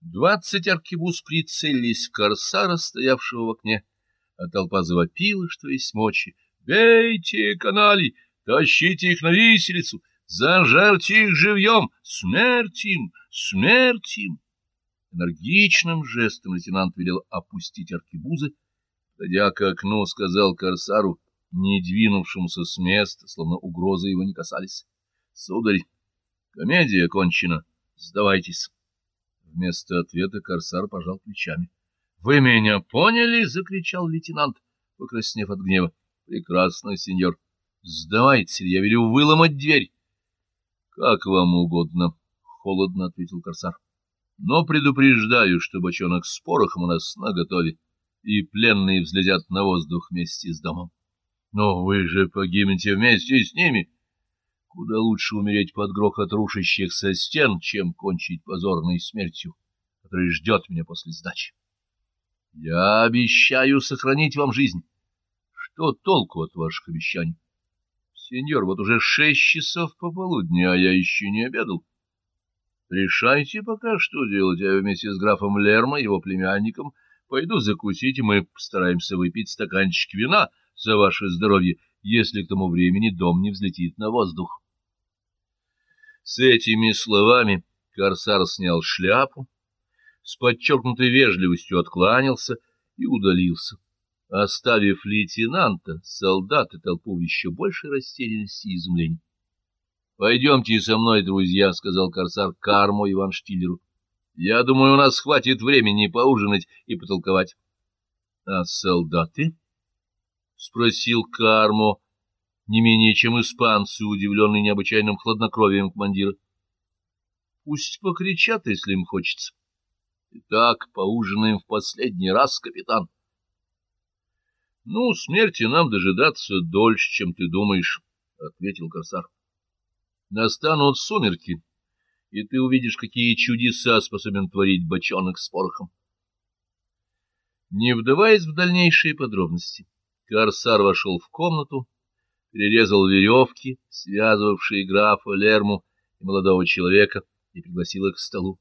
Двадцать аркебуз прицелились корсара, стоявшего в окне, а толпа завопила, что есть мочи. «Бейте, канали! Тащите их на виселицу! Зажарьте их живьем! Смерть им! Смерть им!» Энергичным жестом лейтенант велел опустить аркебузы, подойдя к окну, сказал корсару, не двинувшемуся с места, словно угрозы его не касались. — Сударь, комедия кончена, сдавайтесь. Вместо ответа корсар пожал плечами. — Вы меня поняли? — закричал лейтенант, покраснев от гнева. — Прекрасно, сеньор. Сдавайтесь, я велю выломать дверь. — Как вам угодно, — холодно ответил корсар. — Но предупреждаю, что бочонок с порохом у нас наготове, и пленные взлетят на воздух вместе с домом. — Но вы же погибнете вместе с ними. Куда лучше умереть под грохот рушащихся стен, чем кончить позорной смертью, которая ждет меня после сдачи. Я обещаю сохранить вам жизнь. Что толку от ваших обещаний? Сеньор, вот уже шесть часов пополудни, а я еще не обедал. Решайте пока, что делать. Я вместе с графом Лермо, его племянником, пойду закусить, и мы постараемся выпить стаканчик вина за ваше здоровье, если к тому времени дом не взлетит на воздух. С этими словами корсар снял шляпу, с подчеркнутой вежливостью откланялся и удалился, оставив лейтенанта, солдат и толпу в еще большей растерянности и изумлении. — Пойдемте со мной, друзья, — сказал корсар Карму Иван Штиллеру. — Я думаю, у нас хватит времени поужинать и потолковать. — А солдаты? — спросил Кармо, не менее чем испанцы, удивленные необычайным хладнокровием командира. Пусть покричат, если им хочется. Итак, поужинаем в последний раз, капитан. — Ну, смерти нам дожидаться дольше, чем ты думаешь, — ответил корсар. — Настанут сумерки, и ты увидишь, какие чудеса способен творить бочонок с порохом. Не вдаваясь в дальнейшие подробности, корсар вошел в комнату, перерезал веревки, связывавшие графа Лерму и молодого человека, и пригласил их к столу.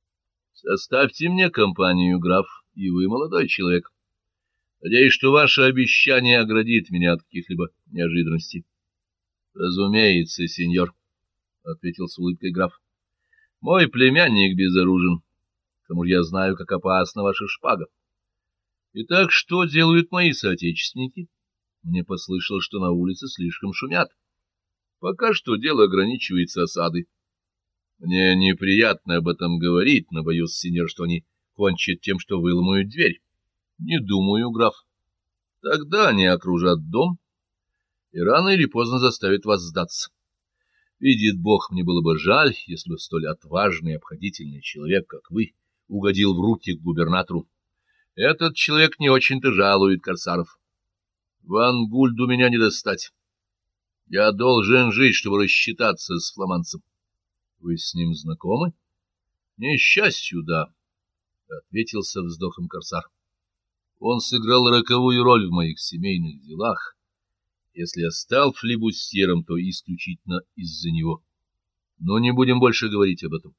— Составьте мне компанию, граф, и вы, молодой человек. Надеюсь, что ваше обещание оградит меня от каких-либо неожиданностей. — Разумеется, сеньор, — ответил с улыбкой граф. — Мой племянник безоружен. К тому же я знаю, как опасна ваша шпага. Итак, что делают мои соотечественники? — мне послышалось, что на улице слишком шумят. Пока что дело ограничивается осадой. Мне неприятно об этом говорить, но боюсь, сеньор, что они кончат тем, что выломают дверь. Не думаю, граф. Тогда они окружат дом и рано или поздно заставят вас сдаться. Видит Бог, мне было бы жаль, если бы столь отважный и обходительный человек, как вы, угодил в руки к губернатору. Этот человек не очень-то жалует корсаров. Ван Гульду меня не достать. Я должен жить, чтобы рассчитаться с фламанцем. Вы с ним знакомы? Несчастью, да, — ответил со вздохом корсар. Он сыграл роковую роль в моих семейных делах. Если я стал флибустьером, то исключительно из-за него. Но не будем больше говорить об этом.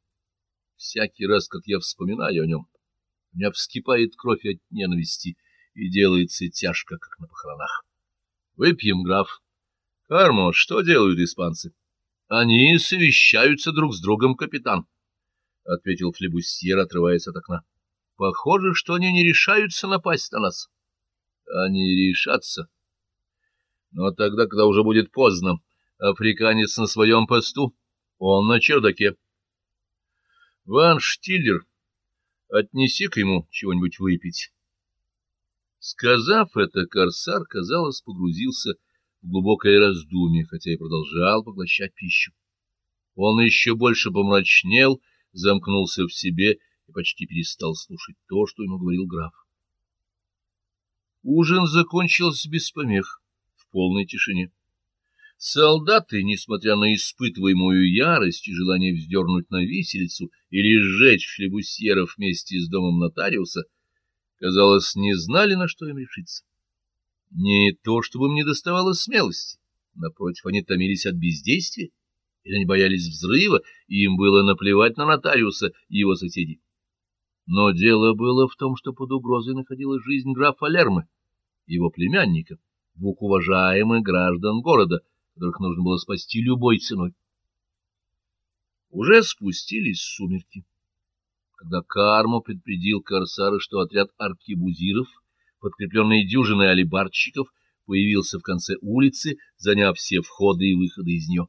Всякий раз, как я вспоминаю о нем, у меня вскипает кровь от ненависти, и делается тяжко, как на похоронах. Выпьем, граф. Кармо, что делают испанцы? Они совещаются друг с другом, капитан, — ответил флебустьер, отрываясь от окна. Похоже, что они не решаются напасть на нас. Они решатся. Но тогда, когда уже будет поздно, африканец на своем посту, он на чердаке. Ван Штиллер, отнеси к ему чего-нибудь выпить. Сказав это, корсар, казалось, погрузился в глубокое раздумье, хотя и продолжал поглощать пищу. Он еще больше помрачнел, замкнулся в себе и почти перестал слушать то, что ему говорил граф. Ужин закончился без помех, в полной тишине. Солдаты, несмотря на испытываемую ярость и желание вздернуть на виселицу или сжечь флебусьеров вместе с домом нотариуса, казалось, не знали, на что им решиться. Не то, чтобы им не доставало смелости, напротив, они томились от бездействия, или они боялись взрыва, и им было наплевать на нотариуса и его соседей. Но дело было в том, что под угрозой находилась жизнь графа Лермы, его племянника, двух уважаемых граждан города, которых нужно было спасти любой ценой. Уже спустились сумерки, когда Кармо предупредил Корсара, что отряд аркибузиров, подкрепленный дюжиной алибарщиков, появился в конце улицы, заняв все входы и выходы из нее.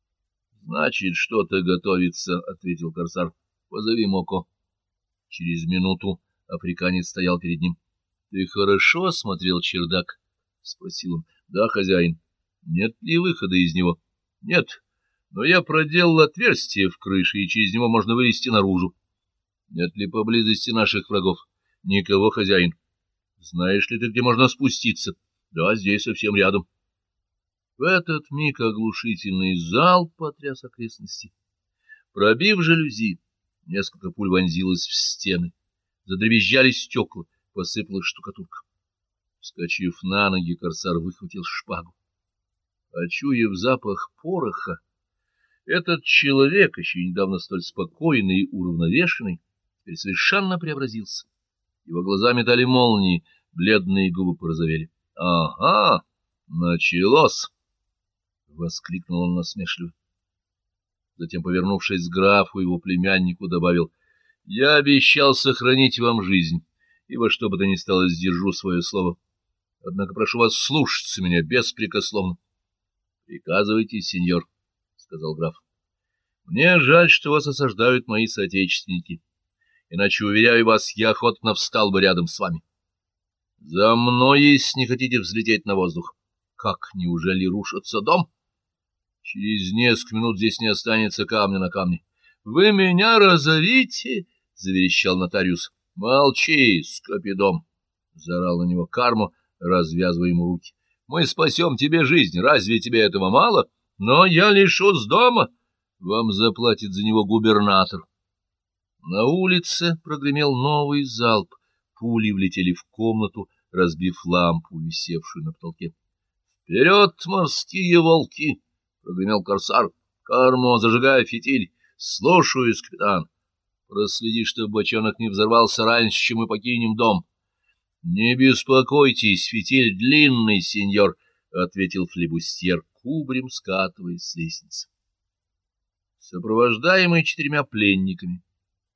— Значит, что-то готовится, — ответил Корсар. — Позови Моко. Через минуту африканец стоял перед ним. — Ты хорошо осмотрел чердак? — спросил он. — Да, хозяин. — Нет ли выхода из него? — Нет. Но я проделал отверстие в крыше, и через него можно вылезти наружу. — Нет ли поблизости наших врагов? — Никого, хозяин. — Знаешь ли ты, где можно спуститься? — да, здесь совсем рядом. В этот миг оглушительный залп потряс окрестности. Пробив жалюзи, несколько пуль вонзилось в стены. Задребезжали стекла, посыпалась штукатурка. Вскочив на ноги, корсар выхватил шпагу. Очуяв запах пороха, этот человек, еще недавно столь спокойный и уравновешенный, теперь совершенно преобразился. Его глаза метали молнии, бледные губы порозовели. — Ага, началось! — воскликнул он насмешливо. Затем, повернувшись к графу, его племяннику добавил, — Я обещал сохранить вам жизнь, и во что бы то ни стало сдержу свое слово. Однако прошу вас слушаться меня беспрекословно. — Приказывайте, сеньор, — сказал граф. — Мне жаль, что вас осаждают мои соотечественники, иначе, уверяю вас, я охотно встал бы рядом с вами. — за мной, если не хотите взлететь на воздух. Как, неужели рушится дом? Через несколько минут здесь не останется камня на камне. Вы меня разорите? — заверещал нотариус. — Молчи, скопидом! — заорал на него карму, развязывая ему руки. — Мы спасем тебе жизнь, разве тебе этого мало? Но я лишу с дома. Вам заплатит за него губернатор. На улице прогремел новый залп пули влетели в комнату, разбив лампу, висевшую на потолке. — Вперед, морские волки! — прогремел корсар. — Кармо, зажигай фитиль! Слушаюсь, капитан! Проследи, чтобы бочонок не взорвался раньше, чем мы покинем дом. — Не беспокойтесь, фитиль длинный, сеньор! — ответил флебустьер, кубрем скатываясь с лестницы. Сопровождаемый четырьмя пленниками,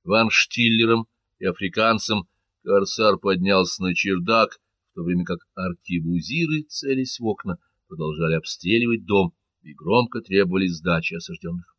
Ван Штиллером и африканцем, Корсар поднялся на чердак, в то время как аркибузиры, целясь в окна, продолжали обстреливать дом и громко требовали сдачи осажденных.